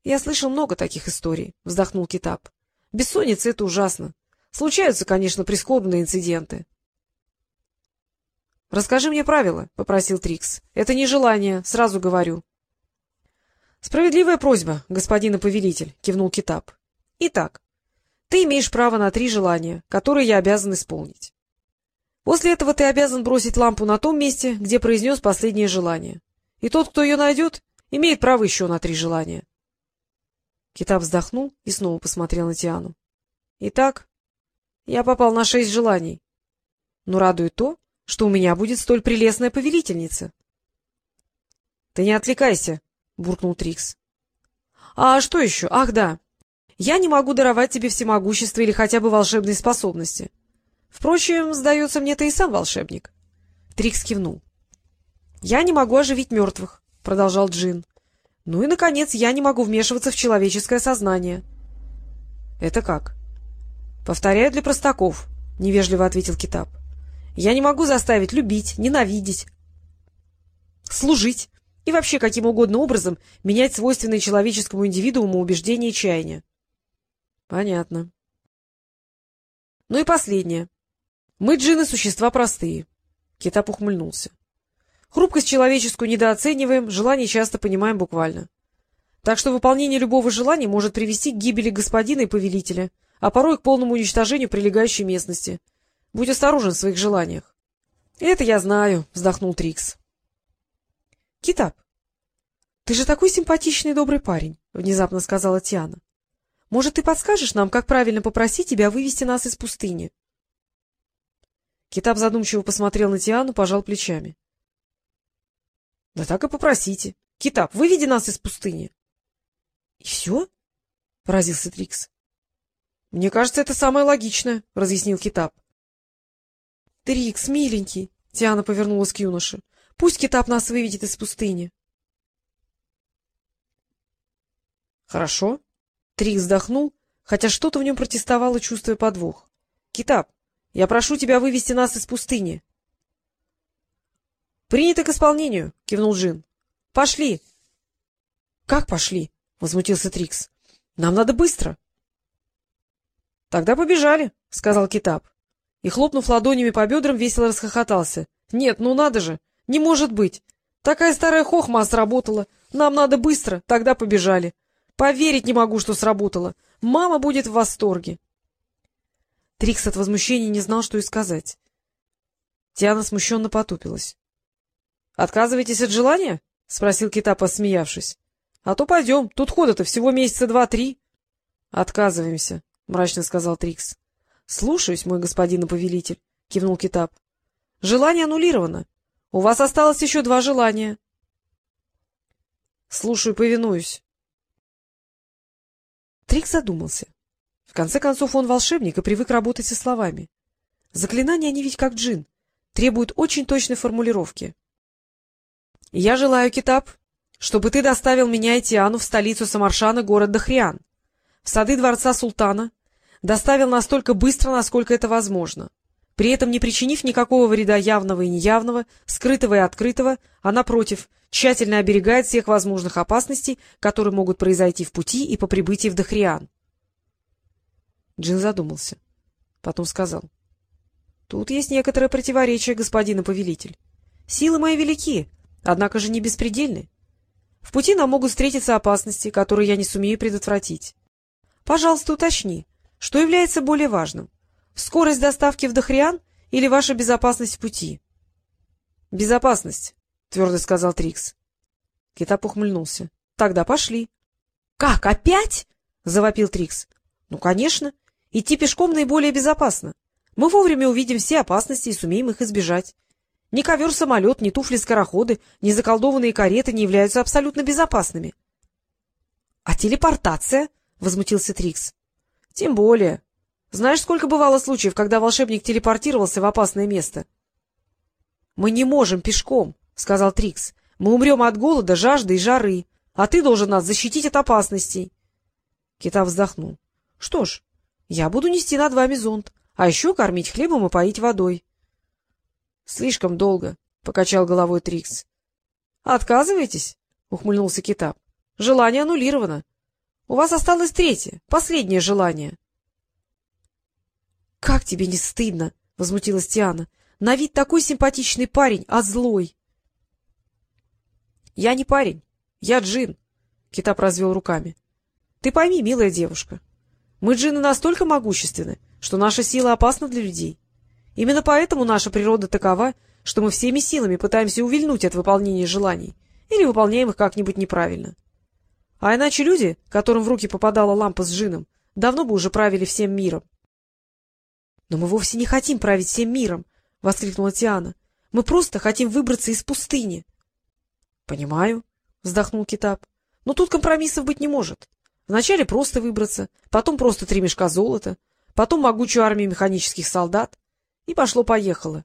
— Я слышал много таких историй, — вздохнул Китап. — Бессонница — это ужасно. Случаются, конечно, прискорбные инциденты. — Расскажи мне правила, — попросил Трикс. — Это не желание, сразу говорю. — Справедливая просьба, господин повелитель, — кивнул Китап. — Итак, ты имеешь право на три желания, которые я обязан исполнить. После этого ты обязан бросить лампу на том месте, где произнес последнее желание. И тот, кто ее найдет, имеет право еще на три желания. Китап вздохнул и снова посмотрел на Тиану. — Итак, я попал на шесть желаний. Но радует то, что у меня будет столь прелестная повелительница. — Ты не отвлекайся, — буркнул Трикс. — А что еще? Ах, да. Я не могу даровать тебе всемогущество или хотя бы волшебные способности. Впрочем, сдается мне, ты и сам волшебник. Трикс кивнул. — Я не могу оживить мертвых, — продолжал Джин. — Ну и, наконец, я не могу вмешиваться в человеческое сознание. — Это как? — Повторяю для простаков, — невежливо ответил Китап. Я не могу заставить любить, ненавидеть, служить и вообще каким угодно образом менять свойственные человеческому индивидууму убеждения и чаяния. — Понятно. — Ну и последнее. Мы, джины, существа простые. Китап ухмыльнулся. Хрупкость человеческую недооцениваем, желание часто понимаем буквально. Так что выполнение любого желания может привести к гибели господина и повелителя, а порой к полному уничтожению прилегающей местности — Будь осторожен в своих желаниях. — Это я знаю, — вздохнул Трикс. — Китап, ты же такой симпатичный добрый парень, — внезапно сказала Тиана. — Может, ты подскажешь нам, как правильно попросить тебя вывести нас из пустыни? Китап задумчиво посмотрел на Тиану, пожал плечами. — Да так и попросите. Китап, выведи нас из пустыни. — И все? — поразился Трикс. — Мне кажется, это самое логичное, — разъяснил Китап. — Трикс, миленький, — Тиана повернулась к юноше, — пусть Китап нас выведет из пустыни. — Хорошо. Трикс вздохнул, хотя что-то в нем протестовало, чувствуя подвох. — Китап, я прошу тебя вывести нас из пустыни. — Принято к исполнению, — кивнул Джин. — Пошли. — Как пошли? — возмутился Трикс. — Нам надо быстро. — Тогда побежали, — сказал Китап и, хлопнув ладонями по бедрам, весело расхохотался. — Нет, ну надо же! Не может быть! Такая старая хохма сработала. Нам надо быстро, тогда побежали. Поверить не могу, что сработало. Мама будет в восторге. Трикс от возмущения не знал, что и сказать. Тиана смущенно потупилась. — Отказываетесь от желания? — спросил Кита, посмеявшись. — А то пойдем, тут хода-то всего месяца два-три. — Отказываемся, — мрачно сказал Трикс. — Слушаюсь, мой господин и повелитель, — кивнул Китап. — Желание аннулировано. У вас осталось еще два желания. — Слушаю, повинуюсь. Трик задумался. В конце концов, он волшебник и привык работать со словами. Заклинания они ведь как джин, требуют очень точной формулировки. — Я желаю, Китап, чтобы ты доставил меня и Тиану в столицу Самаршана, город Дахриан, в сады дворца султана, доставил настолько быстро, насколько это возможно, при этом не причинив никакого вреда явного и неявного, скрытого и открытого, а, напротив, тщательно оберегает всех возможных опасностей, которые могут произойти в пути и по прибытии в Дахриан. Джин задумался. Потом сказал. — Тут есть некоторое противоречие, господин повелитель. Силы мои велики, однако же не беспредельны. В пути нам могут встретиться опасности, которые я не сумею предотвратить. Пожалуйста, уточни, что является более важным? Скорость доставки в Дахриан или ваша безопасность в пути? — Безопасность, — твердо сказал Трикс. Китап ухмыльнулся. — Тогда пошли. — Как, опять? — завопил Трикс. — Ну, конечно. Идти пешком наиболее безопасно. Мы вовремя увидим все опасности и сумеем их избежать. Ни ковер-самолет, ни туфли-скороходы, ни заколдованные кареты не являются абсолютно безопасными. — А телепортация? — возмутился Трикс. — Тем более. Знаешь, сколько бывало случаев, когда волшебник телепортировался в опасное место? — Мы не можем пешком, — сказал Трикс. — Мы умрем от голода, жажды и жары, а ты должен нас защитить от опасностей. Кита вздохнул. — Что ж, я буду нести над вами зонт, а еще кормить хлебом и поить водой. — Слишком долго, — покачал головой Трикс. — Отказываетесь? — ухмыльнулся Китап. — Желание аннулировано. У вас осталось третье, последнее желание. — Как тебе не стыдно? — возмутилась Тиана. — На вид такой симпатичный парень, а злой. — Я не парень, я джин, — Китап развел руками. — Ты пойми, милая девушка, мы джины настолько могущественны, что наша сила опасна для людей. Именно поэтому наша природа такова, что мы всеми силами пытаемся увильнуть от выполнения желаний или выполняем их как-нибудь неправильно. А иначе люди, которым в руки попадала лампа с джином, давно бы уже правили всем миром. — Но мы вовсе не хотим править всем миром, — воскликнула Тиана. — Мы просто хотим выбраться из пустыни. — Понимаю, — вздохнул Китап. — Но тут компромиссов быть не может. Вначале просто выбраться, потом просто три мешка золота, потом могучую армию механических солдат. И пошло-поехало.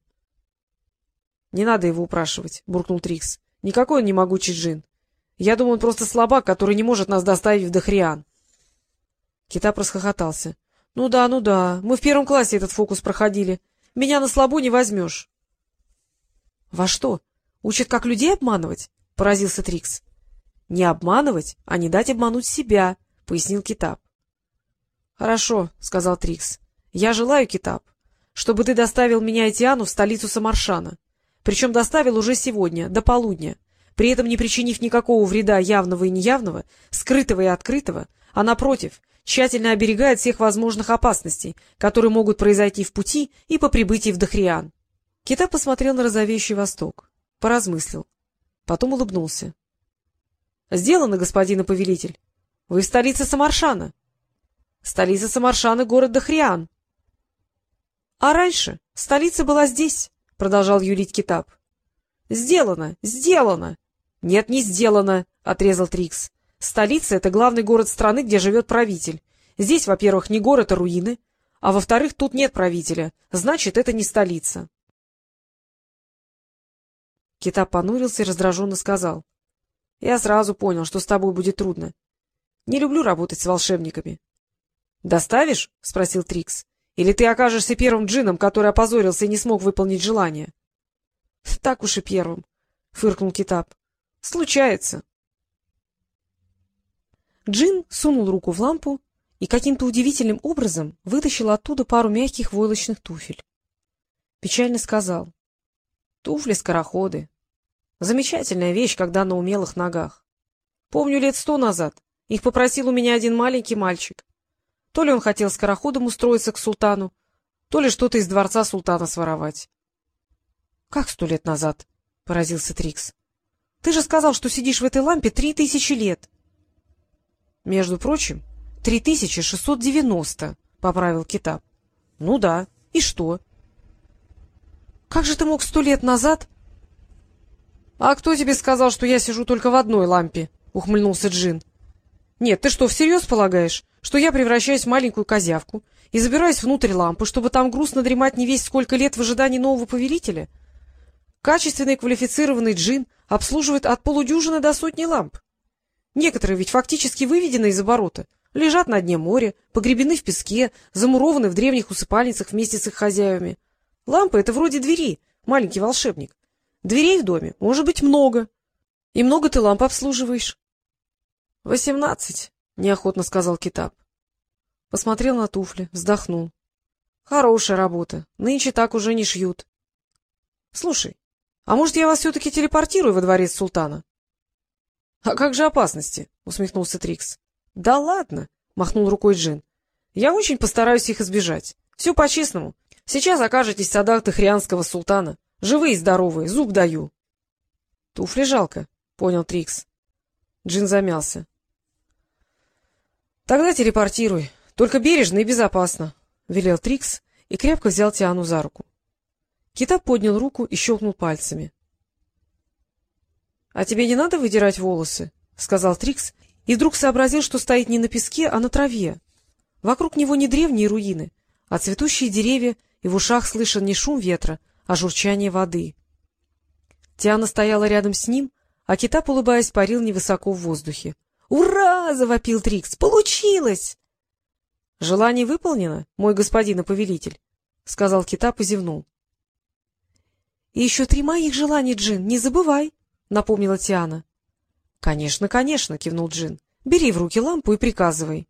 — Не надо его упрашивать, — буркнул Трикс. — Никакой он не могучий джин. Я думаю, он просто слабак, который не может нас доставить в Дахриан. Китап расхохотался. — Ну да, ну да, мы в первом классе этот фокус проходили. Меня на слабо не возьмешь. — Во что? Учат, как людей обманывать? — поразился Трикс. — Не обманывать, а не дать обмануть себя, — пояснил Китап. — Хорошо, — сказал Трикс. — Я желаю, Китап, чтобы ты доставил меня и Тиану в столицу Самаршана. Причем доставил уже сегодня, до полудня при этом не причинив никакого вреда явного и неявного, скрытого и открытого, а, напротив, тщательно оберегает всех возможных опасностей, которые могут произойти в пути и по прибытии в Дахриан. Кита посмотрел на розовеющий восток, поразмыслил, потом улыбнулся. — Сделано, господин повелитель. Вы в столице Самаршана. Столица Самаршана — город Дахриан. — А раньше столица была здесь, — продолжал юлить Китап. — Сделано, сделано! — Нет, не сделано, — отрезал Трикс. — Столица — это главный город страны, где живет правитель. Здесь, во-первых, не город, а руины, а во-вторых, тут нет правителя. Значит, это не столица. Кита понурился и раздраженно сказал. — Я сразу понял, что с тобой будет трудно. Не люблю работать с волшебниками. — Доставишь? — спросил Трикс. — Или ты окажешься первым джином, который опозорился и не смог выполнить желание? — Так уж и первым, — фыркнул Китап. Случается. Джин сунул руку в лампу и каким-то удивительным образом вытащил оттуда пару мягких войлочных туфель. Печально сказал. — Туфли-скороходы. Замечательная вещь, когда на умелых ногах. Помню, лет сто назад их попросил у меня один маленький мальчик. То ли он хотел скороходом устроиться к султану, то ли что-то из дворца султана своровать. — Как сто лет назад? — поразился Трикс. Ты же сказал, что сидишь в этой лампе три тысячи лет. — Между прочим, три тысячи шестьсот девяносто, — поправил Китап. — Ну да, и что? — Как же ты мог сто лет назад... — А кто тебе сказал, что я сижу только в одной лампе? — ухмыльнулся Джин. — Нет, ты что, всерьез полагаешь, что я превращаюсь в маленькую козявку и забираюсь внутрь лампы, чтобы там грустно дремать не весь сколько лет в ожидании нового повелителя? Качественный квалифицированный джин обслуживает от полудюжины до сотни ламп. Некоторые ведь фактически выведены из оборота, лежат на дне моря, погребены в песке, замурованы в древних усыпальницах вместе с их хозяевами. Лампы — это вроде двери, маленький волшебник. Дверей в доме может быть много. И много ты ламп обслуживаешь? — Восемнадцать, — неохотно сказал Китап. Посмотрел на туфли, вздохнул. — Хорошая работа. Нынче так уже не шьют. — Слушай, а может, я вас все-таки телепортирую во дворец султана? — А как же опасности? — усмехнулся Трикс. — Да ладно, — махнул рукой Джин. — Я очень постараюсь их избежать. Все по-честному. Сейчас окажетесь в садах Тахрианского султана. Живые и здоровые, зуб даю. — Туфли жалко, — понял Трикс. Джин замялся. — Тогда телепортируй. Только бережно и безопасно, — велел Трикс и крепко взял Тиану за руку. Кита поднял руку и щелкнул пальцами. — А тебе не надо выдирать волосы? — сказал Трикс, и вдруг сообразил, что стоит не на песке, а на траве. Вокруг него не древние руины, а цветущие деревья, и в ушах слышен не шум ветра, а журчание воды. Тиана стояла рядом с ним, а Китап, улыбаясь, парил невысоко в воздухе. «Ура!» — завопил Трикс. «Получилось!» «Желание выполнено, мой господин и повелитель», — сказал Китап и зевнул. — И еще три моих желаний, Джин, не забывай, — напомнила Тиана. — Конечно, конечно, — кивнул Джин. — Бери в руки лампу и приказывай.